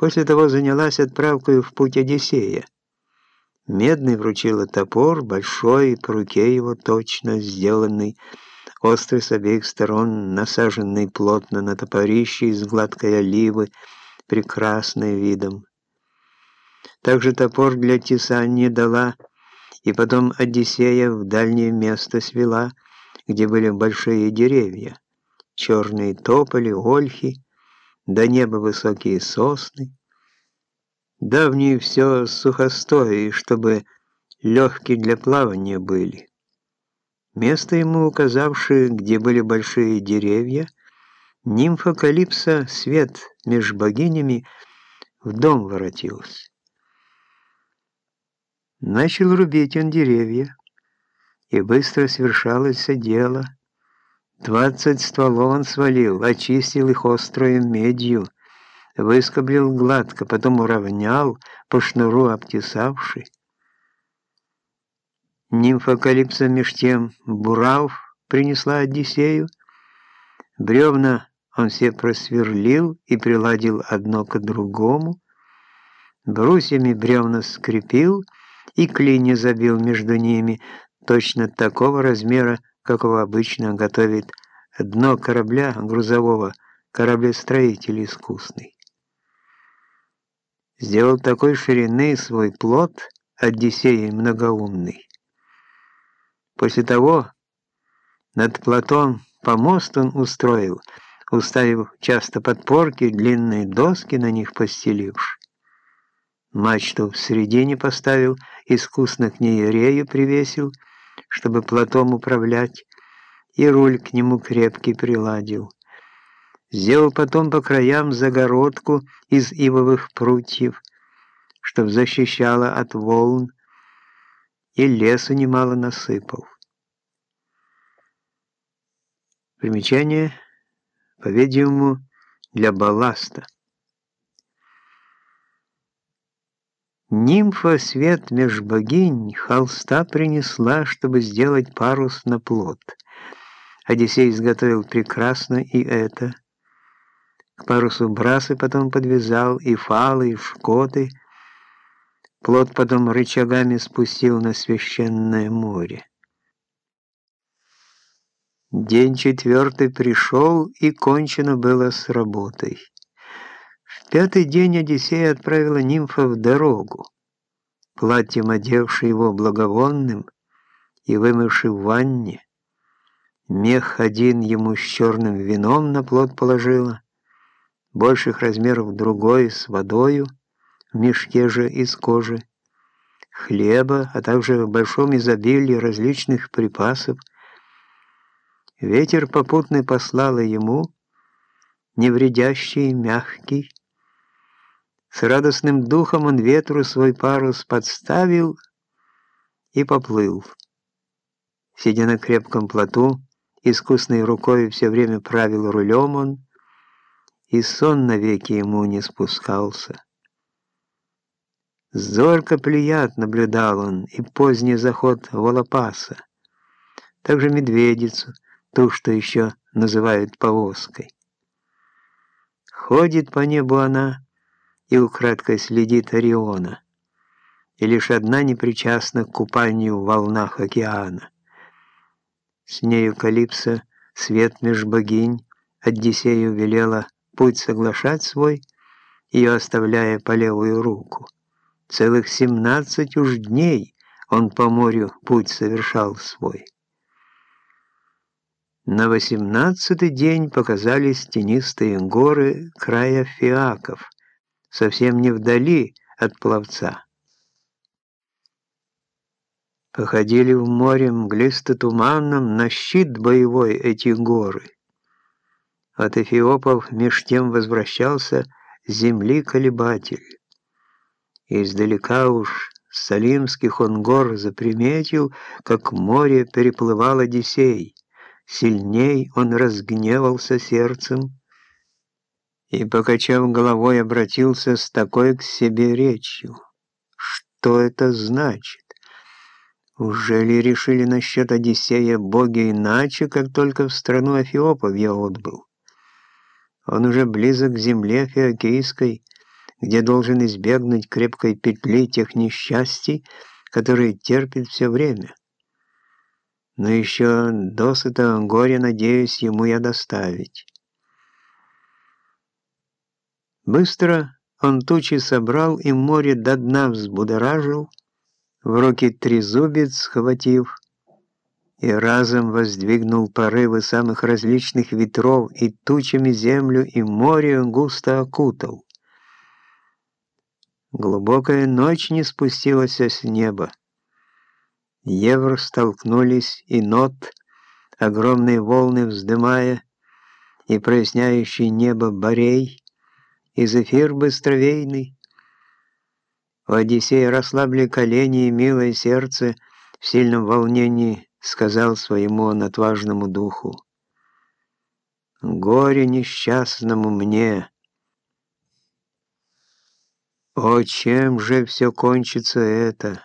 После того занялась отправкой в путь Одиссея. Медный вручила топор, большой, по руке его точно сделанный, острый с обеих сторон, насаженный плотно на топорище из гладкой оливы, прекрасный видом. Также топор для тесания дала, и потом Одиссея в дальнее место свела, где были большие деревья, черные тополи, ольхи, до неба высокие сосны. Давние все сухостои, чтобы легкие для плавания были. Место ему указавшее, где были большие деревья, нимфа Калипса, свет меж богинями, в дом воротилась. Начал рубить он деревья, и быстро свершалось дело. Двадцать стволов он свалил, очистил их острою медью, выскоблил гладко, потом уравнял, по шнуру обтесавший. Нимфа Калипса меж тем бурав принесла Одиссею. Бревна он все просверлил и приладил одно к другому. Брусьями бревна скрепил и клини забил между ними, точно такого размера, какого обычно готовит дно корабля грузового, кораблестроитель искусный. Сделал такой ширины свой плод Одиссей многоумный. После того над плотом помост он устроил, уставив часто подпорки, длинные доски на них постеливши. Мачту в середине поставил, искусно к ней рею привесил — чтобы платом управлять, и руль к нему крепкий приладил. Сделал потом по краям загородку из ивовых прутьев, чтоб защищала от волн, и лесу немало насыпал. Примечание, по-видимому, для балласта. Нимфа свет меж богинь холста принесла, чтобы сделать парус на плот. Одиссей изготовил прекрасно и это. К парусу брасы потом подвязал, и фалы, и шкоты. Плот потом рычагами спустил на священное море. День четвертый пришел, и кончено было с работой пятый день Одиссея отправила нимфа в дорогу, платьем одевший его благовонным и вымывший в ванне. Мех один ему с черным вином на плод положила, больших размеров другой с водою, в мешке же из кожи, хлеба, а также в большом изобилии различных припасов. Ветер попутный послала ему, невредящий, мягкий, с радостным духом он ветру свой парус подставил и поплыл. Сидя на крепком плоту, искусной рукой все время правил рулем он, и сон навеки ему не спускался. Зорко плеяд наблюдал он и поздний заход Волопаса, также медведицу, ту, что еще называют повозкой. Ходит по небу она, и украдкой следит Ориона, и лишь одна непричастна к купанию в волнах океана. С нею Калипсо, свет меж богинь, Одиссею велела путь соглашать свой, ее оставляя по левую руку. Целых семнадцать уж дней он по морю путь совершал свой. На восемнадцатый день показались тенистые горы края Фиаков, совсем не вдали от пловца. Походили в море мглисто-туманном на щит боевой эти горы. От эфиопов меж тем возвращался земли колебатель. Издалека уж с Салимских он гор заприметил, как море переплывал Одиссей. Сильней он разгневался сердцем, и, покачав головой, обратился с такой к себе речью. «Что это значит? Уже ли решили насчет Одиссея боги иначе, как только в страну Афиопов я отбыл? Он уже близок к земле Феокийской, где должен избегнуть крепкой петли тех несчастий, которые терпит все время. Но еще досыта горя надеюсь ему я доставить. Быстро он тучи собрал и море до дна взбудоражил, в руки трезубец схватив, и разом воздвигнул порывы самых различных ветров и тучами землю и море густо окутал. Глубокая ночь не спустилась с неба. Евро столкнулись и нот, огромные волны вздымая, и проясняющий небо Борей, и зефир быстровейный. У Одиссея расслабли колени и милое сердце в сильном волнении сказал своему он отважному духу. «Горе несчастному мне! О, чем же все кончится это?»